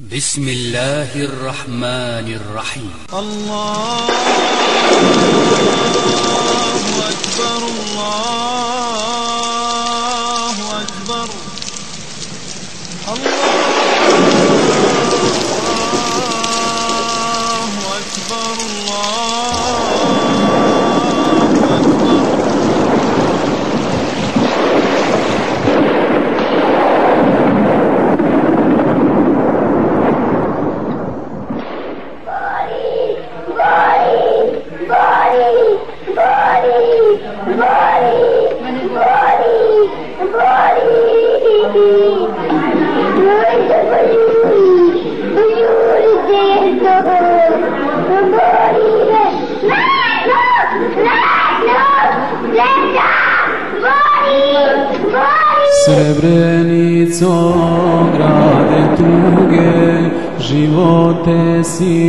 بسم الله الرحمن الرحيم. الله أكبر الله Srebrenicom grade tuge, živote si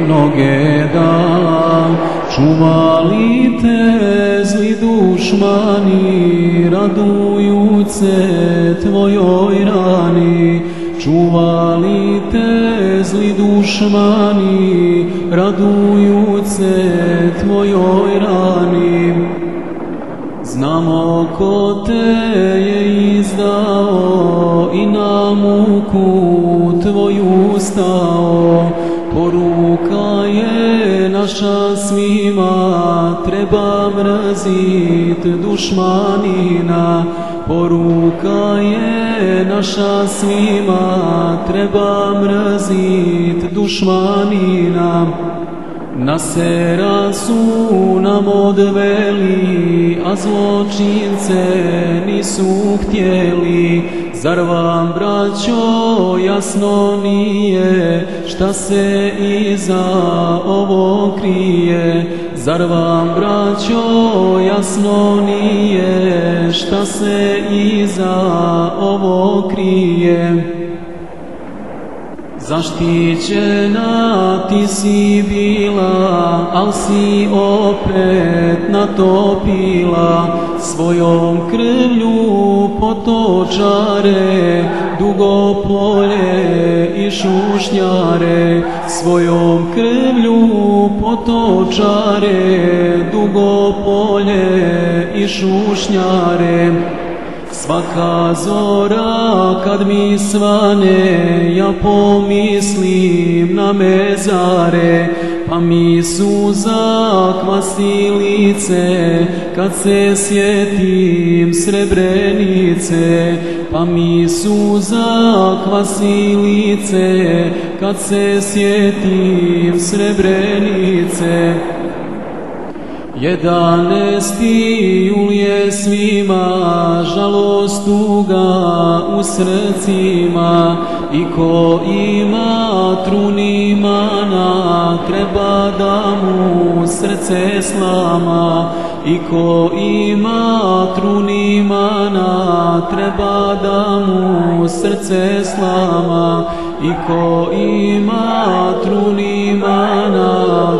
mnoge dala, Čuvali te zli dušmani, raduju se tvojoj rani. Čuvali te zli dušmani, raduju se tvojoj rani. Znamo ko te muku tvoju stao. Poruka je naša svima, treba mrazit dušmanina. Poruka je naša svima, treba mrazit dušmanina. Na sera su nam odveli, a zločince nisu htjeli. Zar vam, braćo, jasno nije šta se iza ovo krije? Zar vam, braćo, jasno nije šta se iza ovo krije? Zaštićena ti si bila, al si opet natopila svojom krvlju potočare, dugo polje i šušnjare, svojom krvlju potočare, dugo polje i šušnjare. Svaka zora kad mi svane, ja pomislim na mezare, pa mi suza kvasi lice, kad se sjetim srebrenice, pa mi suza kvasi lice, kad se sjetim srebrenice. Jedanesti julije svima, žalost tuga u srcima, i ko ima trunimana, treba da mu srce slama. I ko ima trunimana, treba da mu srce slama. I ko ima trunimana, treba da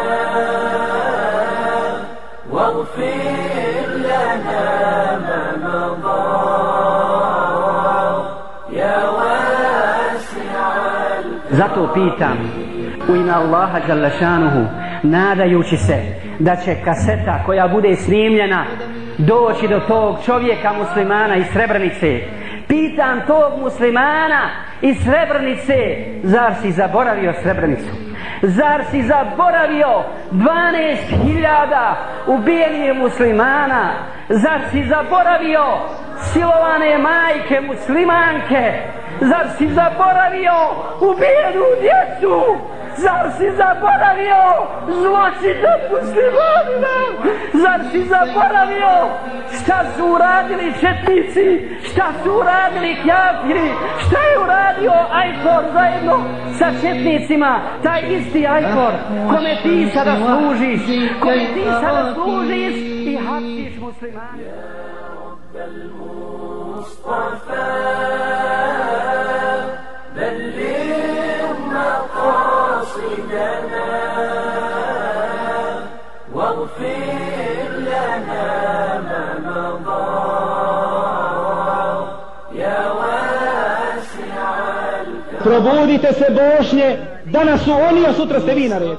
Zato pitam u ime Allaha Đalešanuhu nadajući se da će kaseta koja bude snimljena doći do tog čovjeka muslimana iz Srebrnice pitam tog muslimana iz Srebrnice zar si zaboravio Srebrnicu zar si zaboravio 12.000 ubijenih muslimana? Zar si zaboravio silovane majke muslimanke Zar si zaboravio ubijenu djecu? Zar si zaboravio zločin nad muslimanima? Zar si zaboravio šta su uradili četnici? Šta su uradili kjafiri? Šta je uradio Ajkor zajedno sa četnicima? Taj isti Ajkor kome ti sada služiš, kome ti sada služiš i المصطفى بلغ مقاصدنا واغفر لنا ما مضى يا واسع الكرم Probudite se Bošnje, danas su oni, a sutra ste vi na redu.